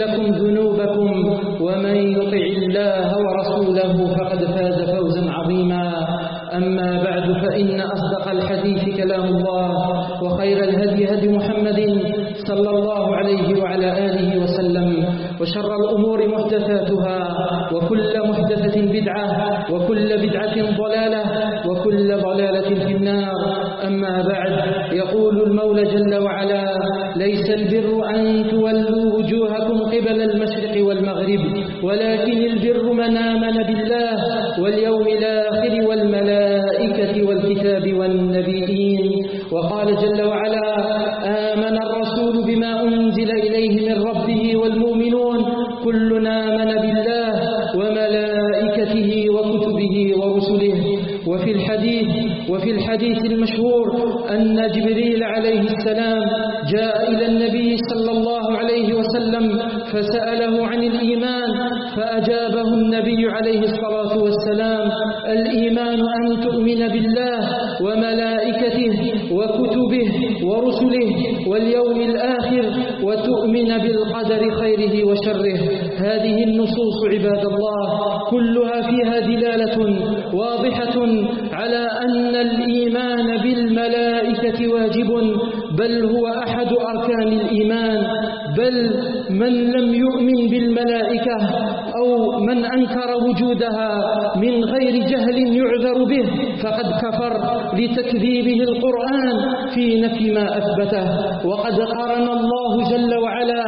لكم ذنوبكم ومن يطع الله ورسوله فقد فاز فوزا عظيما. أما بعد فإن أصدق الحديث كلام الله وسلم فسأله عن الإيمان فأجابه النبي عليه الصلاة والسلام الإيمان أن تؤمن بالله وملائكته وكتبه ورسله واليوم الآخر وتؤمن بالقدر خيره وشره. هذه النصوص عباد الله كلها فيها دلالة واضحة على أن الإيمان بالملائكة واجب بل هو أحد أركان الإيمان بل من لم يؤمن بالملائكة أو من أنكر وجودها من غير جهل يعذر به فقد كفر لتكذيبه القرآن في نفي ما أثبته. وقد قارن الله جل وعلا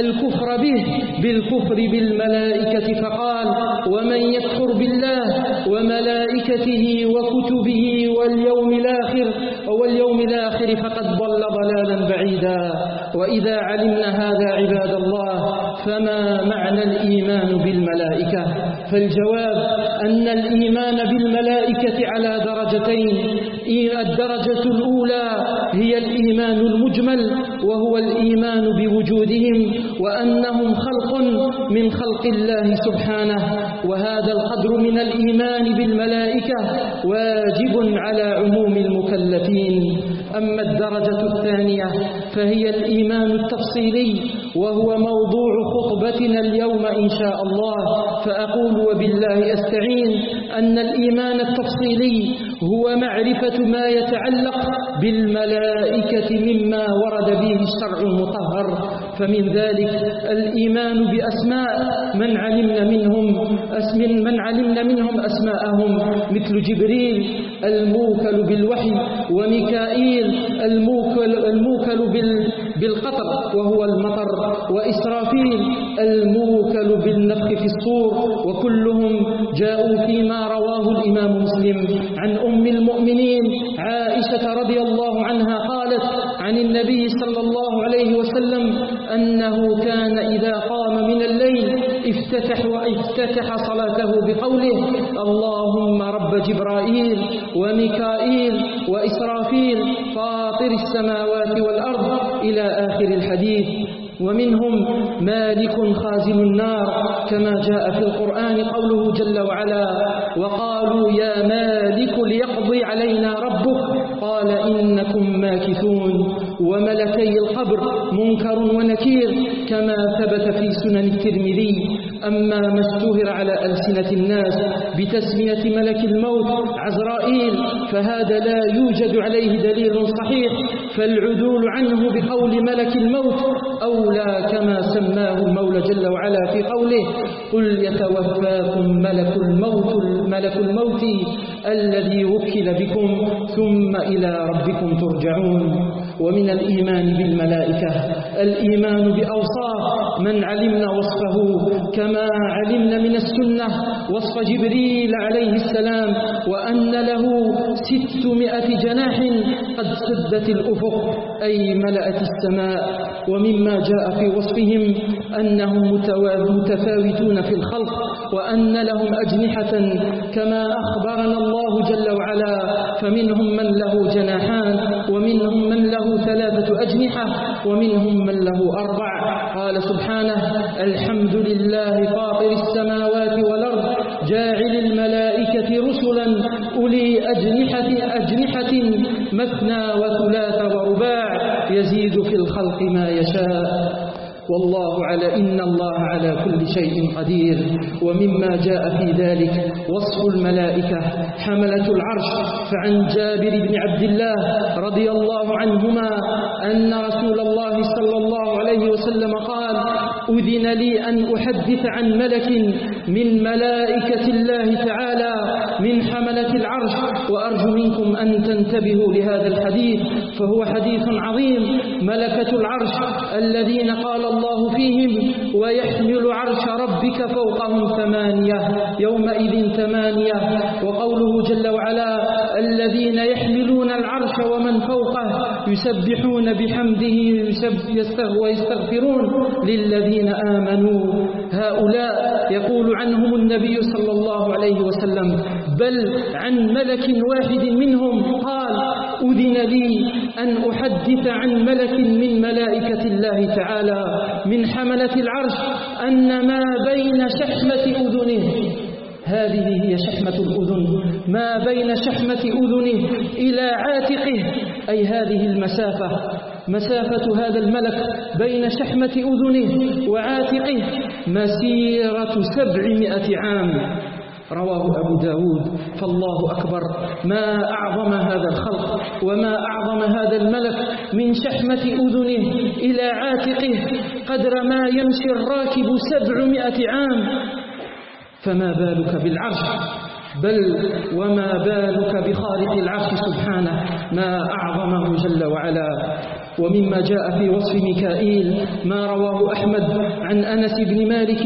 الكفر به بالكفر بالملائكة فقال ومن يكفر بالله وملائكته وكتبه واليوم الآخر واليوم الآخر فقد ضل ضلالا بعيدا. وإذا علمنا هذا عباد الله فما معنى الإيمان بالملائكة؟ فالجواب أن الإيمان بالملائكة على درجتين. الدرجة الأولى هي الإيمان المجمل وهو الإيمان بوجودهم وأنهم خلق من خلق الله سبحانه. وهذا القدر من الإيمان بالملائكة واجب على عموم المكلفين. أما الدرجة الثانية فهي الإيمان التفصيلي وهو موضوع خطبتنا اليوم إن شاء الله. فأقول وبالله أستعين أن الإيمان التفصيلي هو معرفة ما يتعلق بالملائكة مما ورد به الشرع المطهر. فمن ذلك الإيمان بأسماء من علمنا منهم أسم من علمنا منهم أسماءهم مثل جبريل الموكل بالوحي وميكائيل الموكل, الموكل بال بالقطر وهو المطر وإسرافيل الموكل بالنفخ في الصور وكلهم جاءوا فيما رواه الإمام مسلم. عن أم المؤمنين عائشة رضي الله عنها قالت عن النبي صلى الله عليه وسلم أنه كان إذا قام من الليل افتتح وافتتح صلاته بقوله اللهم رب جبرائيل وميكائيل وإسرافيل فاطر السماوات والأرض إلى آخر الحديث. ومنهم مالك خازن النار كما جاء في القرآن قوله جل وعلا وقالوا يا مالك ليقضي علينا ربك قال إنكم ماكثون وملكي القبر منكر ونكير كما ثبت في سنن الترمذي أما ما اشتهر على ألسنة الناس بتسمية ملك الموت عزرائيل فهذا لا يوجد عليه دليل صحيح فالعدول عنه بقول ملك الموت أولى كما سماه المولى جل وعلا في قوله قل يتوفاكم ملك الموت ملك الموت الذي وكل بكم ثم إلى ربكم ترجعون. ومن الإيمان بالملائكة الإيمان بأوصاف من علمنا وصفه كما علمنا من السنة وصف جبريل عليه السلام وأن له ستمائة جناح قد سدت الأفق أي ملأت السماء ومما جاء في وصفهم أنهم متفاوتون في الخلق وأن لهم أجنحة كما أخبرنا الله جل وعلا فمنهم من له جناحان ومنهم من له ثلاثة أجنحة ومنهم من له أربع. قال سبحانه الحمد لله فاطر السماوات والأرض جاعل الملائكة رسلا أولي أجنحة, أجنحة مثنى وثلاث ورباع يزيد في الخلق ما يشاء. والله على إن الله على كل شيء قدير. ومما جاء في ذلك وصف الملائكة حملة العرش. فعن جابر بن عبد الله رضي الله عنهما أن رسول الله صلى الله عليه وسلم قال أذن لي أن أحدث عن ملك من ملائكة الله تعالى من حملة العرش وأرجو منكم أن تنتبهوا لهذا الحديث فهو حديث عظيم ملكة العرش الذين قال الله فيهم ويحمل عرش ربك فوقهم ثمانية يومئذ ثمانية وقوله جل وعلا الذين يحملون العرش ومن فوقه يسبحون بحمده ويستغفرون للذين آمنوا هؤلاء يقول عنهم النبي صلى الله عليه وسلم بل عن ملك واحد منهم قال أذن لي أن أحدث عن ملك من ملائكة الله تعالى من حملة العرش أن ما بين شحمة أذنه هذه هي شحمة الأذن ما بين شحمة أذنه إلى عاتقه أي هذه المسافة. مسافة هذا الملك بين شحمة أذنه وعاتقه مسيرة سبعمائة عام. رواه أبو داود. فالله أكبر. ما أعظم هذا الخلق وما أعظم هذا الملك من شحمة أذنه إلى عاتقه قدر ما يمشي الراكب سبعمائة عام. فما بالك بالعرش؟ بل وما بالك بخالق العرش سبحانه؟ ما أعظمه جل وعلا. ومما جاء في وصف ميكائيل ما رواه أحمد عن أنس بن مالك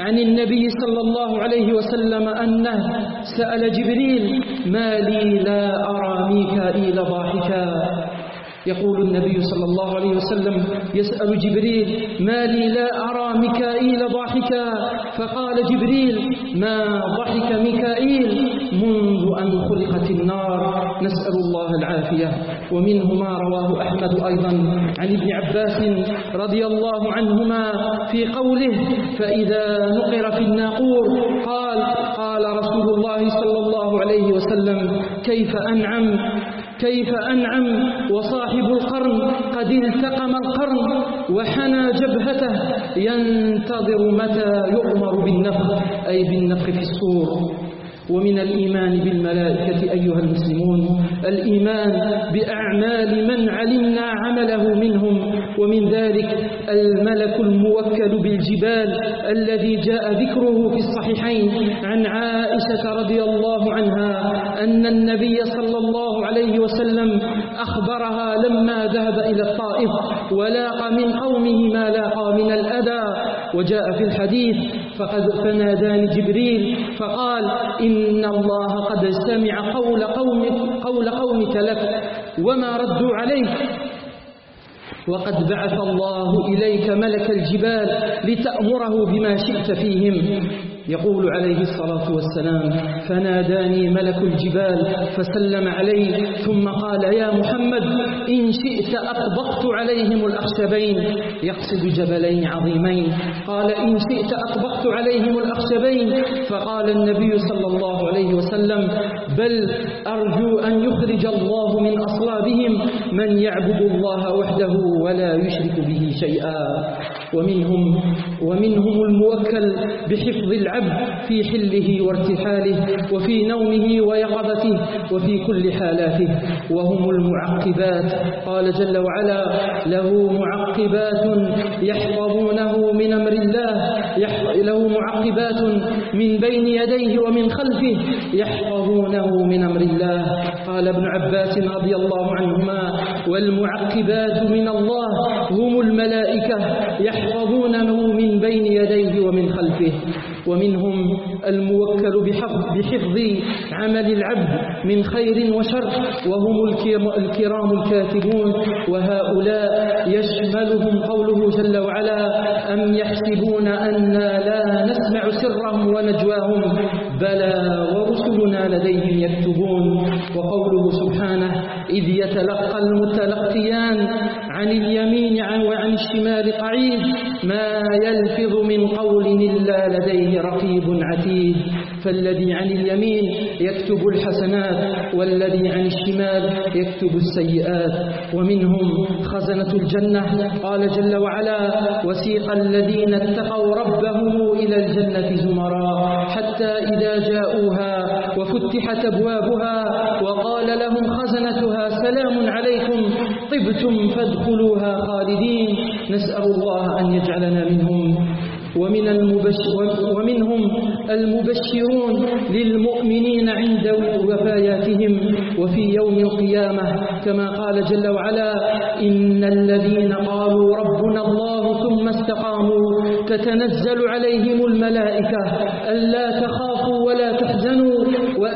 عن النبي صلى الله عليه وسلم أنه سأل جبريل ما لي لا أرى ميكائيل ضاحكا. يقول النبي صلى الله عليه وسلم يسأل جبريل ما لي لا أرى ميكائيل ضاحكا؟ فقال جبريل ما ضحك ميكائيل منذ أن خلقت النار؟ نسأل الله العافية. ومنه ما رواه أحمد أيضا عن ابن عباس رضي الله عنهما في قوله فإذا نقر في الناقور؟ قال قال رسول الله صلى الله عليه وسلم كيف أنعم؟ كيف أنعم وصاحب القرن قد التقم القرن وحنى جبهته ينتظر متى يؤمر بالنفخ أي بالنفخ في الصور ومن الإيمان بالملائكة أيها المسلمون الإيمان بأعمال من علمنا عمله منهم ومن ذلك الملك الموكل بالجبال الذي جاء ذكره في الصحيحين عن عائشة رضي الله عنها أن النبي صلى الله عليه وسلم أخبرها لما ذهب إلى الطائف ولاق من قومه ما لاقى من الأذى وجاء في الحديث فقد فناداني جبريل فقال إن الله قد سمع قول, قوم قول قومك لك وما ردوا عليك. وقد بعث الله إليك ملك الجبال لتأمره بما شئت فيهم. يقول عليه الصلاة والسلام فناداني ملك الجبال فسلم علي ثم قال يا محمد إن شئت أطبقت عليهم الأخشبين يقصد جبلين عظيمين. قال إن شئت أطبقت عليهم الأخشبين. فقال النبي صلى الله عليه وسلم بل أرجو أن يخرج الله من أصلابهم من يعبد الله وحده ولا يشرك به شيئا. ومنهم ومنهم الموكل بحفظ العبد في حله وارتحاله وفي نومه ويقظته وفي كل حالاته وهم المعقبات. قال جل وعلا له معقبات يحفظونه من أمر الله له معقبات من بين يديه ومن خلفه يحفظونه من أمر الله. قال ابن عباس رضي الله عنهما والمعقبات من الله هم الملائكة يحفظونه من بين يديه ومن خلفه. ومنهم الموكل بحفظ عمل العبد من خير وشر وهم الكرام الكاتبون. وهؤلاء يشملهم قوله جل وعلا أم يحسبون أنا لا نسمع سرهم ونجواهم؟ بلى ورسلنا لديهم يكتبون. وقوله سبحانه إذ يتلقى المتلقيان عن اليمين وعن الشمال قعيد. ما يلفظ من قول إلا لديه رقيب عتيد. فالذي عن اليمين يكتب الحسنات والذي عن الشمال يكتب السيئات. ومنهم خزنة الجنة. قال جل وعلا وسيق الذين اتقوا ربهم إلى الجنة زمرا حتى إذا جاءوها وفتحت أبوابها وقال لهم خزنتها سلام عليكم طبتم فادخلوها خالدين نسأل الله أن يجعلنا منهم. ومن المبشر ومنهم المبشرون للمؤمنين عند وفاياتهم وفي يوم القيامة كما قال جل وعلا إن الذين قالوا ربنا الله ثم استقاموا تتنزل عليهم الملائكة ألا تخافوا ولا تحزنوا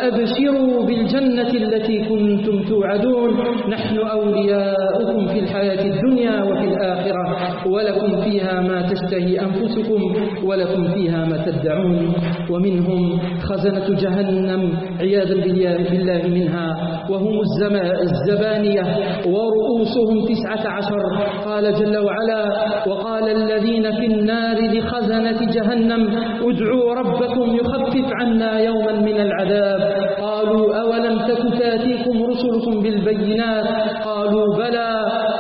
وأبشروا بالجنة التي كنتم توعدون. نحن أولياؤكم في الحياة الدنيا وفي الآخرة ولكم فيها ما تشتهي أنفسكم ولكم فيها ما تدعون. ومنهم خزنة جهنم عياذا بالله منها. وهم الزبانية ورؤوسهم تسعة عشر. قال جل وعلا وقال الذين في النار لخزنة جهنم ادعوا ربكم يخفف عنا يوما من العذاب. قالوا أولم تك تأتيكم رسلكم بالبينات قالوا بلى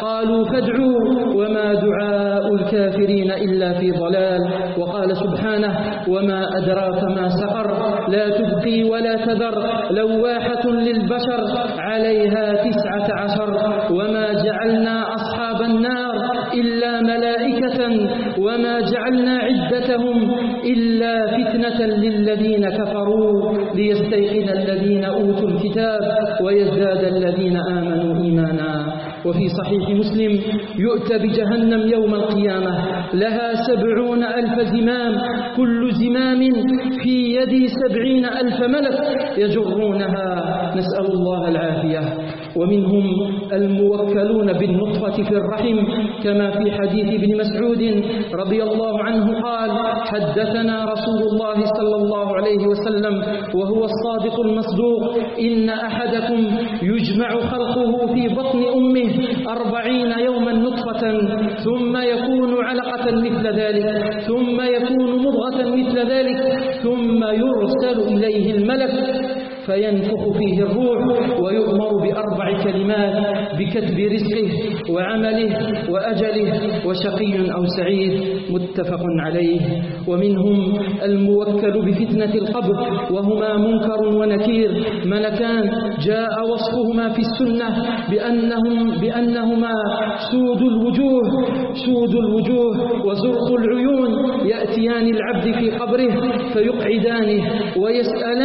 قالوا فادعوا وما دعاء الكافرين إلا في ضلال وقال سبحانه وما أدراك ما سقر لا تبقي ولا تذر لواحة للبشر عليها تسعة عشر وما جعلنا إلا ملائكة وما جعلنا عدتهم إلا فتنة للذين كفروا ليستيقن الذين أوتوا الكتاب ويزداد الذين آمنوا إيمانا. وفي صحيح مسلم يؤتى بجهنم يوم القيامة لها سبعون ألف زمام كل زمام في يد سبعين ألف ملك يجرونها. نسأل الله العافية. ومنهم الموكلون بالنطفة في الرحم كما في حديث ابن مسعود رضي الله عنه قال حدثنا رسول الله صلى الله عليه وسلم وهو الصادق المصدوق إن أحدكم يجمع خلقه في بطن أمه أربعين يوما نطفة ثم يكون علقة مثل ذلك ثم يكون مضغة مثل ذلك ثم يرسل إليه الملك. فينفخ فيه الروح ويؤمر بأربع كلمات بكتب رزقه وعمله وأجله وشقي أو سعيد متفق عليه. ومنهم الموكل بفتنة القبر وهما منكر ونكير. ملكان جاء وصفهما في السنة بأنهم بأنهما سود الوجوه سود الوجوه وزرق العيون يأتيان العبد في قبره فيقعدانه ويسألانه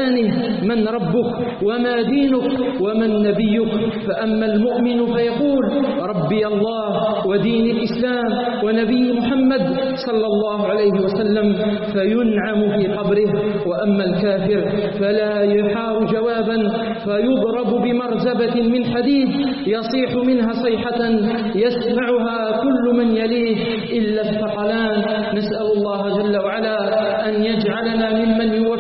من رب ربك وما دينك ومن نبيك فأما المؤمن فيقول ربي الله ودين الإسلام ونبي محمد صلى الله عليه وسلم فينعم في قبره. وأما الكافر فلا يحار جوابا فيضرب بمرزبة من حديد يصيح منها صيحة يسمعها كل من يليه إلا الثقلان. نسأل الله جل وعلا أن يجعلنا ممن جواب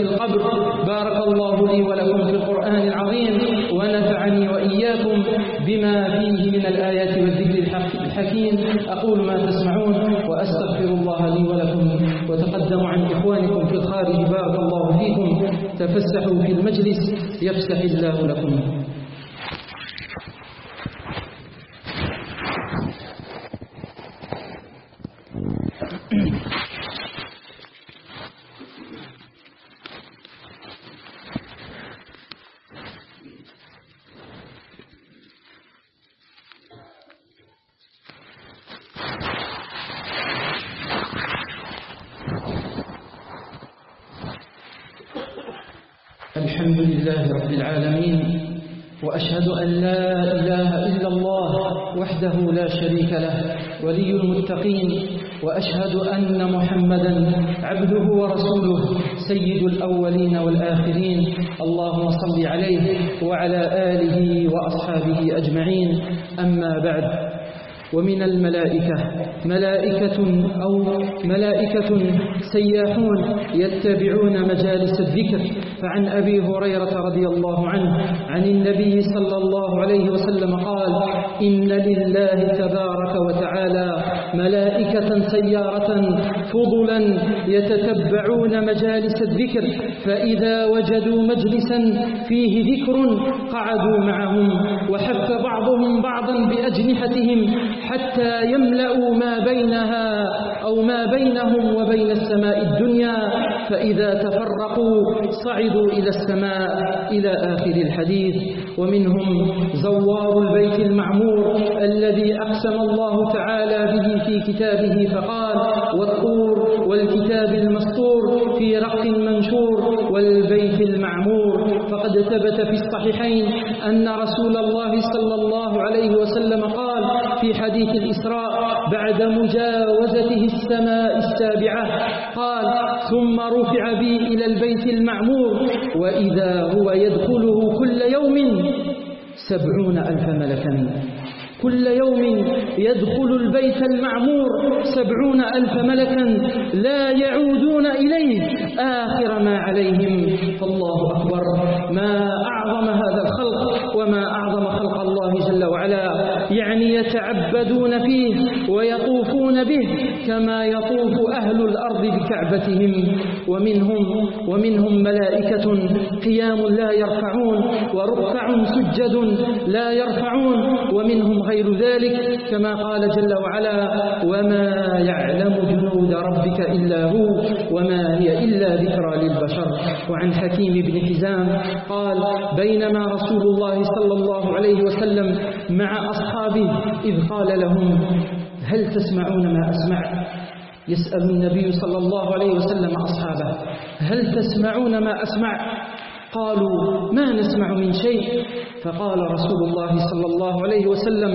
أسئلة القبر. بارك الله لي ولكم في القرآن العظيم ونفعني وإياكم بما فيه من الآيات والذكر الحكيم. أقول ما تسمعون وأستغفر الله لي ولكم. وتقدم عن إخوانكم في الخارج بارك الله فيكم. تفسحوا في المجلس يفسح الله لكم. الحمد لله رب العالمين وأشهد أن لا إله إلا الله وحده لا شريك له ولي المتقين وأشهد أن محمدا عبده ورسوله سيد الأولين والآخرين. اللهم صل عليه وعلى آله وأصحابه أجمعين. أما بعد ومن الملائكة ملائكة أو ملائكة سياحون يتبعون مجالس الذكر. فعن أبي هريرة رضي الله عنه عن النبي صلى الله عليه وسلم قال إن لله تبارك وتعالى ملائكة سيارة فضلا يتتبعون مجالس الذكر فإذا وجدوا مجلسا فيه ذكر قعدوا معهم وحف بعضهم بعضا بأجنحتهم حتى يملأوا ما بينها أو ما بينهم وبين السماء الدنيا فإذا تفرقوا صعدوا إلى السماء إلى آخر الحديث. ومنهم زوار البيت المعمور الذي أقسم الله تعالى به في كتابه فقال والطور والكتاب المسطور في رق منشور والبيت المعمور. فقد ثبت في الصحيحين أن رسول الله صلى الله عليه وسلم قال في حديث الإسراء بعد مجاوزته السماء السابعة قال ثم رفع بي إلى البيت المعمور وإذا هو يدخله كل يوم سبعون ألف ملكا. كل يوم يدخل البيت المعمور سبعون ألف ملكا لا يعودون إليه. آخر ما عليهم. فالله أكبر. ما أعظم هذا الخلق وما أعظم خلق الله جل وعلا يعني يتعبدون فيه ويطوفون به كما يطوف أهل الأرض بكعبتهم. ومنهم ومنهم ملائكة قيام لا يرفعون وركع سجد لا يرفعون. ومنهم غير ذلك كما قال جل وعلا وما يعلم جنود ربك إلا هو وما هي إلا ذكرى للبشر. وعن حكيم بن حزام قال بينما رسول الله صلى الله عليه وسلم مع أصحابه إذ قال لهم هل تسمعون ما أسمع؟ يسأل النبي صلى الله عليه وسلم أصحابه هل تسمعون ما أسمع؟ قالوا ما نسمع من شيء. فقال رسول الله صلى الله عليه وسلم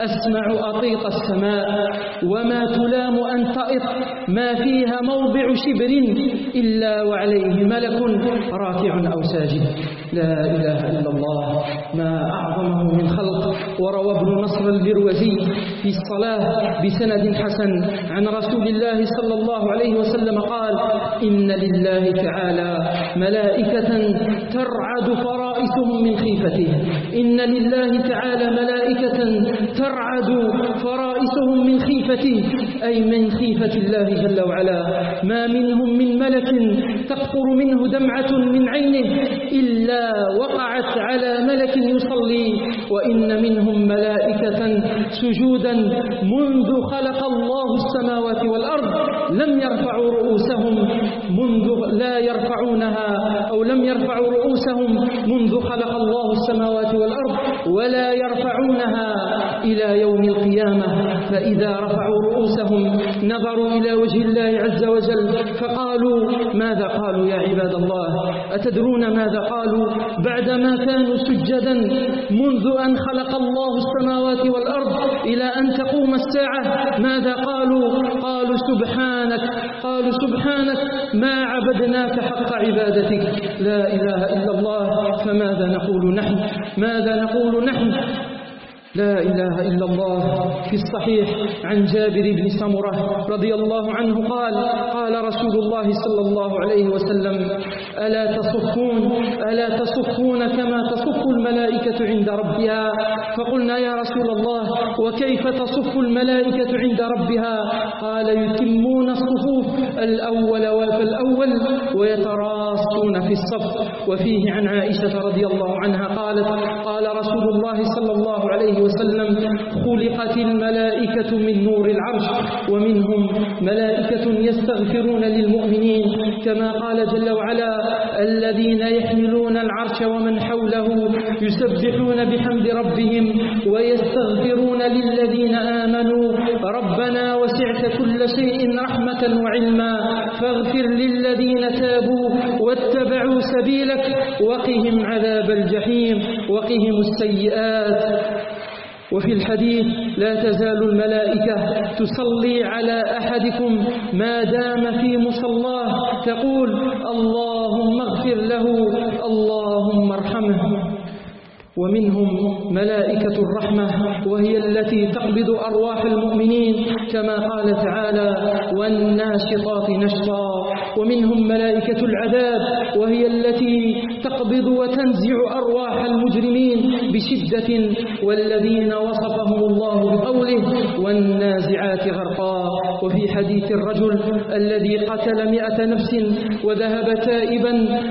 أسمع أطيط السماء وما تلام أن تئط ما فيها موضع شبر إلا وعليه ملك راكع أو ساجد. لا إله إلا الله ما أعظمه من خلق. وروى ابن نصر البروزي في الصلاة بسند حسن عن رسول الله صلى الله عليه وسلم قال إن لله تعالى ملائكة ترعد فرائسهم من خيفته. إن لله تعالى ملائكة ترعد فرائسهم من خيفته أي من خيفة الله جل وعلا. ما منهم من ملك تقطر منه دمعة من عينه إلا وقعت على ملك يصلي. وإن منهم ملائكة سجودا منذ خلق الله السماوات والأرض لم يرفعوا رؤوسهم منذ لا يرفعونها أو لم يرفعوا رؤوسهم منذ خلق الله السماوات والأرض. ولا يرفعونها إلى يوم القيامة فإذا رفعوا نظروا إلى وجه الله عز وجل فقالوا ماذا قالوا يا عباد الله؟ أتدرون ماذا قالوا؟ بعدما كانوا سجدا منذ أن خلق الله السماوات والأرض إلى أن تقوم الساعة ماذا قالوا؟ قالوا سبحانك قالوا سبحانك ما عبدناك حق عبادتك. لا إله إلا الله فماذا نقول نحن؟ ماذا نقول نحن؟ لا إله إلا الله في الصحيح عن جابر بن سمرة رضي الله عنه قال قال رسول الله صلى الله عليه وسلم ألا تصفون ألا تصفون كما تصف الملائكة عند ربها؟ فقلنا يا رسول الله وكيف تصف الملائكة عند ربها؟ قال يتمون الصفوف الأول فالأول ويتراصون في الصف. وفيه عن عائشة رضي الله عنها قالت قال رسول الله صلى الله عليه وسلم خلقت الملائكة من نور العرش ومنهم ملائكة يستغفرون للمؤمنين كما قال جل وعلا الذين يحملون العرش ومن حوله يسبحون بحمد ربهم ويستغفرون للذين آمنوا ربنا وسعت كل شيء رحمة وعلما فاغفر للذين تابوا واتبعوا سبيلك وقهم عذاب الجحيم وقهم السيئات. وفي الحديث لا تزال الملائكة تصلي على أحدكم ما دام في مصلاه تقول اللهم اغفر له اللهم ارحمه. ومنهم ملائكة الرحمة وهي التي تقبض أرواح المؤمنين كما قال تعالى والناشطات نشطا ومنهم ملائكة العذاب وهي التي تقبض وتنزع أرواح المجرمين بشدة والذين وصفهم الله بقوله والنازعات غرقا وفي حديث الرجل الذي قتل مئة نفس وذهب تائبا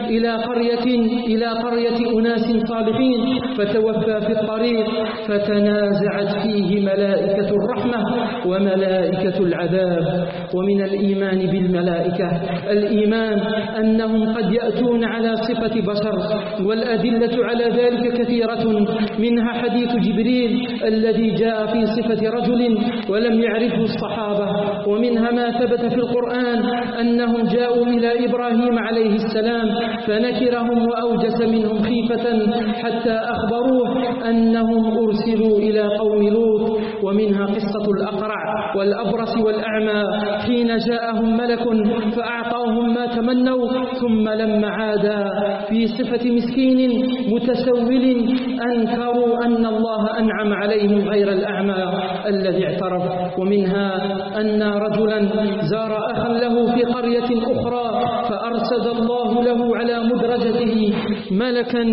إلى قرية إلى قرية أناس صالحين فتوفى في الطريق فتنازعت فيه ملائكة الرحمة وملائكة العذاب. ومن الإيمان بالملائكة الإيمان أنهم قد يأتون على صفة بشر والأدلة على ذلك كثيرة. منها حديث جبريل الذي جاء في صفة رجل ولم يعرفه الصحابة. ومنها ما ثبت في القرآن أنهم جاءوا إلى إبراهيم عليه السلام فنكرهم وأوجس منهم خيفة حتى أخبروه أنهم أرسلوا إلى قوم لوط ومنها قصة الأقرع والأبرص والأعمى حين جاءهم ملك فأعطاهم ما تمنوا ثم لما عادا في صفة مسكين متسول أنكروا أن الله أنعم عليهم غير الأعمى الذي اعترف ومنها أن رجلا زار أخا له في قرية أخرى فأرسد الله له على مدرجته ملكا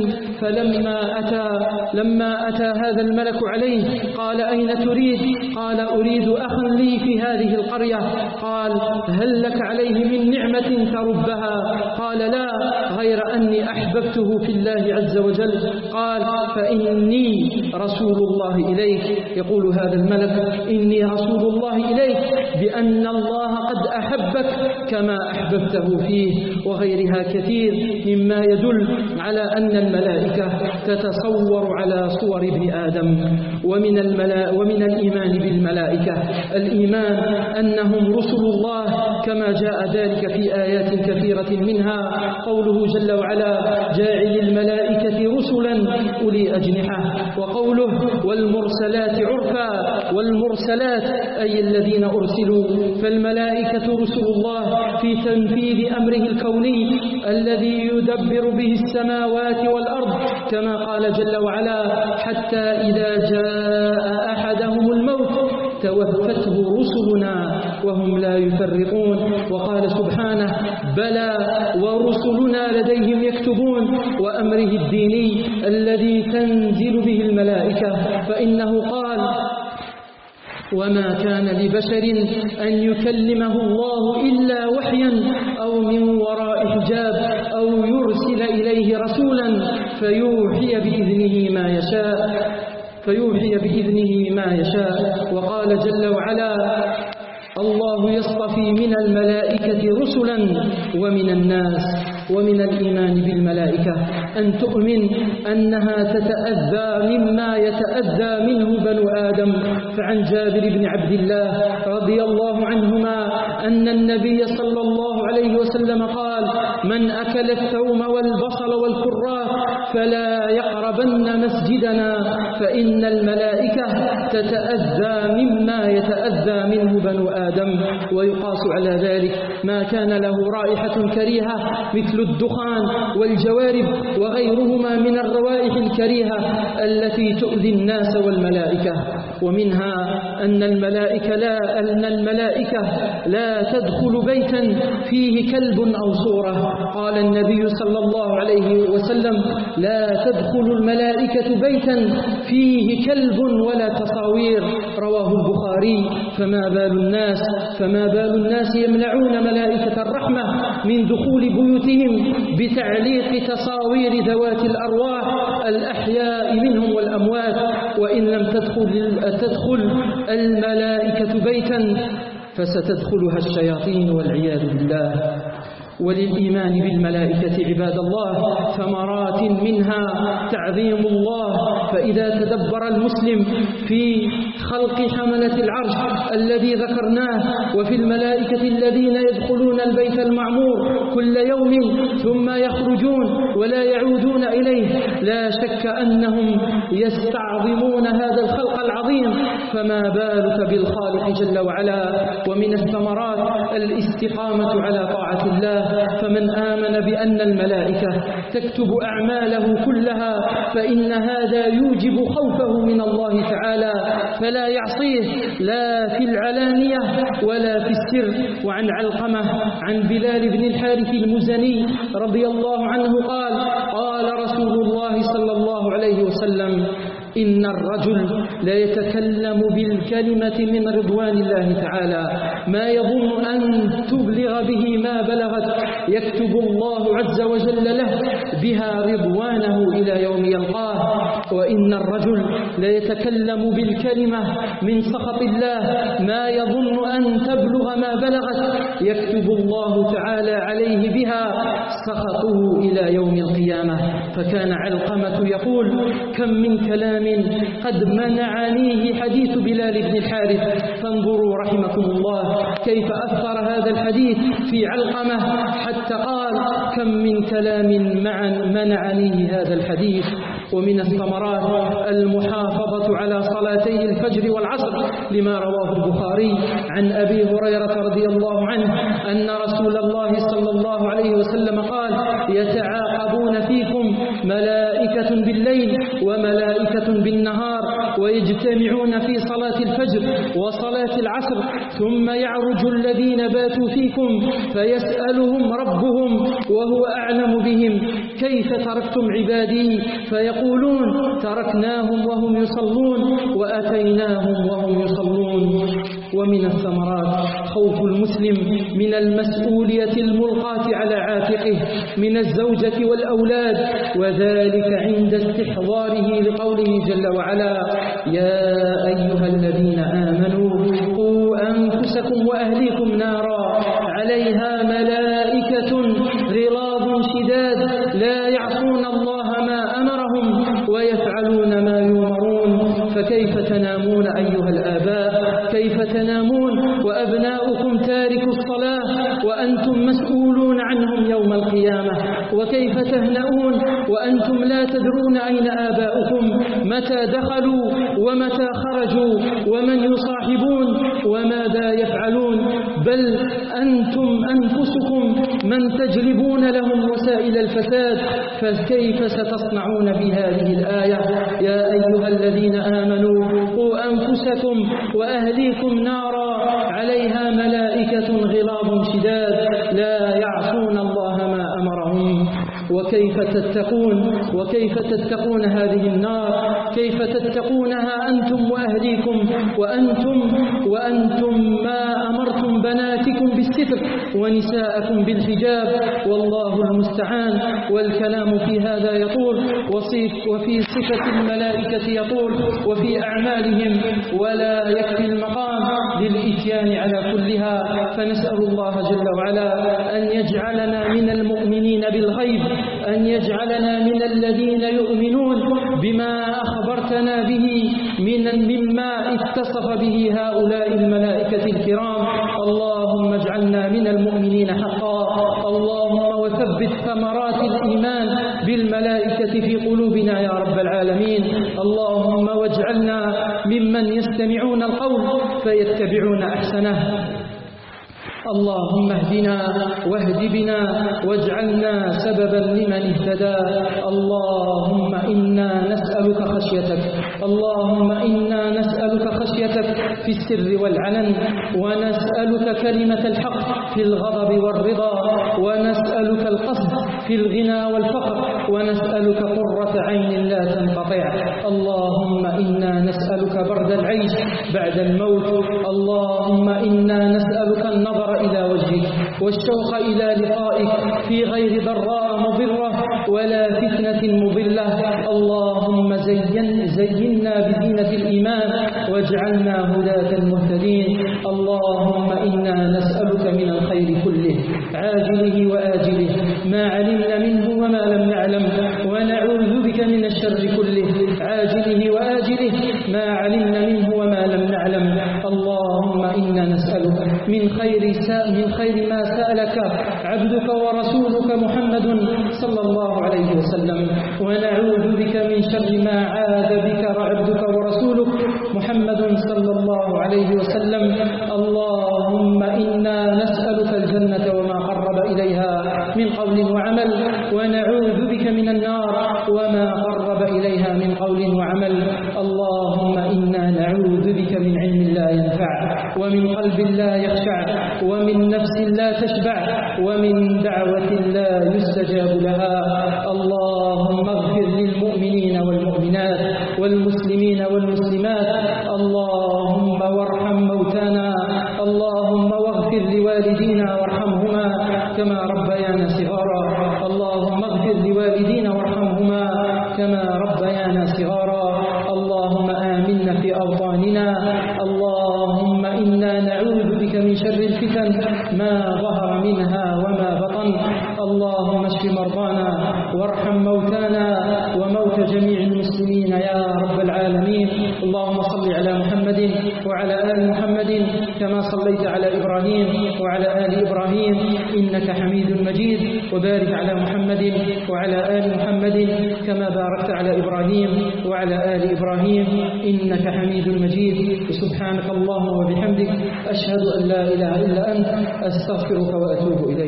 فلما أتى لما أتى هذا الملك عليه قال أين تريد؟ قال أريد أخا لي في هذه القرية. قال هل لك عليه من نعمة تربها؟ قال لا غير أني أحببته في الله عز وجل. قال فإني رسول الله إليك. يقول هذا الملك إني رسول الله إليك. بأن الله قد أحبك كما أحببته فيه وغيرها كثير مما يدل على أن الملائكة تتصور على صور ابن آدم. ومن, الملا ومن الإيمان بالملائكة. الإيمان أنهم رسل الله كما جاء ذلك في آيات كثيرة منها. قوله جل وعلا جاعل الملائكة رسلا أولي أجنحة وقوله والمرسلات عرفا والمرسلات أي الذين أرسلوا فالملائكة رسل الله في تنفيذ أمره الكوني الذي يدبر به السماوات والأرض كما قال جل وعلا حتى إذا جاء توفته رسلنا وهم لا يفرقون. وقال سبحانه بلى ورسلنا لديهم يكتبون وأمره الديني الذي تنزل به الملائكة. فإنه قال وما كان لبشر أن يكلمه الله إلا وحيا أو من وراء حجاب أو يرسل إليه رسولا فيوحي بإذنه ما يشاء. فيوحي بإذنه ما يشاء. وقال جل وعلا الله يصطفي من الملائكة رسلا ومن الناس ومن الإيمان بالملائكة. أن تؤمن أنها تتأذى مما يتأذى منه بنو آدم. فعن جابر بن عبد الله رضي الله عنهما أن النبي صلى الله عليه وسلم قال من أكل الثوم والبصل والكراث فلا يقربن مسجدنا فإن الملائكة تتأذى مما يتأذى منه بنو آدم. ويقاس على ذلك ما كان له رائحة كريهة مثل الدخان والجوارب وغيرهما من الروائح الكريهة التي تؤذي الناس والملائكة. ومنها أن الملائكة لا أن الملائكة لا تدخل بيتا فيه كلب أو صورة. قال النبي صلى الله عليه وسلم لا تدخل الملائكة بيتا فيه كلب ولا تصاوير. رواه البخاري. فما بال الناس فما بال الناس يمنعون ملائكة الرحمة من دخول بيوتهم بتعليق تصاوير ذوات الأرواح الأحياء منهم والأموات. وإن لم تدخل, تدخل الملائكة بيتا فستدخلها الشياطين والعياذ بالله. وللإيمان بالملائكة عباد الله ثمرات منها تعظيم الله. فإذا تدبر المسلم في خلق حملة العرش الذي ذكرناه وفي الملائكة الذين يدخلون البيت المعمور كل يوم ثم يخرجون ولا يعودون إليه. لا شك أنهم يستعظمون هذا الخلق العظيم. فما بالك بالخالق جل وعلا؟ ومن الثمرات الاستقامة على طاعة الله. فمن آمن بأن الملائكة تكتب أعماله كلها فإن هذا يوجب خوفه من الله تعالى. فلا يعصيه لا في العلانية ولا في السر. وعن علقمة عن بلال بن الحارث المزني رضي الله عنه قال قال رسول الله صلى الله عليه وسلم إن الرجل ليتكلم بالكلمة من رضوان الله تعالى. ما يظن أن تبلغ به ما بلغت. يكتب الله عز وجل له بها رضوانه إلى يوم يلقاه. وإن الرجل ليتكلم بالكلمة من سخط الله ما يظن أن تبلغ ما بلغت يكتب الله تعالى عليه بها سخطه إلى يوم القيامة. فكان علقمة يقول كم من كلام قد منعنيه حديث بلال بن الحارث. فانظروا رحمكم الله كيف أثر هذا الحديث في علقمة حتى قال كم من كلام منعني هذا الحديث. ومن الثمرات المحافظة على صلاتي الفجر والعصر لما رواه البخاري عن أبي هريرة رضي الله عنه أن رسول الله صلى الله عليه وسلم قال يتعاقبون فيكم ملائكة بالليل وملائكة بالنهار ويجتمعون في صلاة الفجر وصلاة العصر ثم يعرج الذين باتوا فيكم فيسألهم ربهم وهو أعلم بهم. كيف تركتم عبادي؟ فيقولون تركناهم وهم يصلون وأتيناهم وهم يصلون. ومن الثمرات. خوف المسلم من المسؤولية الملقاة على عاتقه من الزوجة والأولاد وذلك عند استحضاره لقوله جل وعلا يا أيها الذين آمنوا قوا أنفسكم وأهليكم نارا عليها ملائكة وكيف تهنؤون وأنتم لا تدرون أين آباؤكم؟ متى دخلوا ومتى خرجوا ومن يصاحبون وماذا يفعلون؟ بل أنتم أنفسكم من تجلبون لهم وسائل الفساد فكيف ستصنعون بهذه الآية؟ يا أيها الذين آمنوا قوا أنفسكم وأهليكم نارا عليها ملائكة غلاظ شداد لا وكيف تتقون؟ وكيف تتقون هذه النار؟ كيف تتقونها أنتم وأهليكم؟ وأنتم وأنتم ما أمرتم بناتكم بالستر ونساءكم بالحجاب. والله المستعان. والكلام في هذا يطول. وصيف وفي صفة الملائكة يطول. وفي أعمالهم. ولا يكفي المقام للإتيان على كلها. فنسأل الله جل وعلا أن يجعلنا من المؤمنين بالغيب. أن يجعلنا من الذين يؤمنون بما أخبرتنا به من مما اتصف به هؤلاء الملائكة الكرام. اللهم اجعلنا من المؤمنين حقا. اللهم وثبت ثمرات الإيمان بالملائكة في قلوبنا يا رب العالمين. اللهم واجعلنا ممن يستمعون القول فيتبعون أحسنه. اللهم اهدنا واهد بنا واجعلنا سببا لمن اهتدى. اللهم إنا نسألك خشيتك. اللهم إنا نسألك خشيتك في السر والعلن. ونسألك كلمة الحق في الغضب والرضا. ونسألك القصد في الغنى والفقر ونسألك قرة عين لا تنقطع. اللهم إنا نسألك برد العيش بعد الموت. اللهم إنا نسألك النظر إلى وجهك والشوق إلى لقائك في غير ضراء مضرة ولا فتنة مضلة. اللهم زين زينا بزينة الإيمان واجعلنا هداة مهتدين اللهم إنا نسألك من الخير كله عاجله وآجله. ما علمنا منه وما لم نعلم. ونعوذ بك من الشر كله عاجله وآجله. ما علمنا منه وما لم نعلم. اللهم إنا نسألك من خير من خير ما سألك عبدك ورسولك محمد صلى الله عليه وسلم. ونعوذ بك من شر ما عاد بك عبدك ورسولك محمد صلى الله عليه وسلم. يستجاب لها. باركت على إبراهيم وعلى آل إبراهيم إنك حميد مجيد. سبحانك اللهم وبحمدك أشهد أن لا إله إلا أنت أستغفرك وأتوب إليك.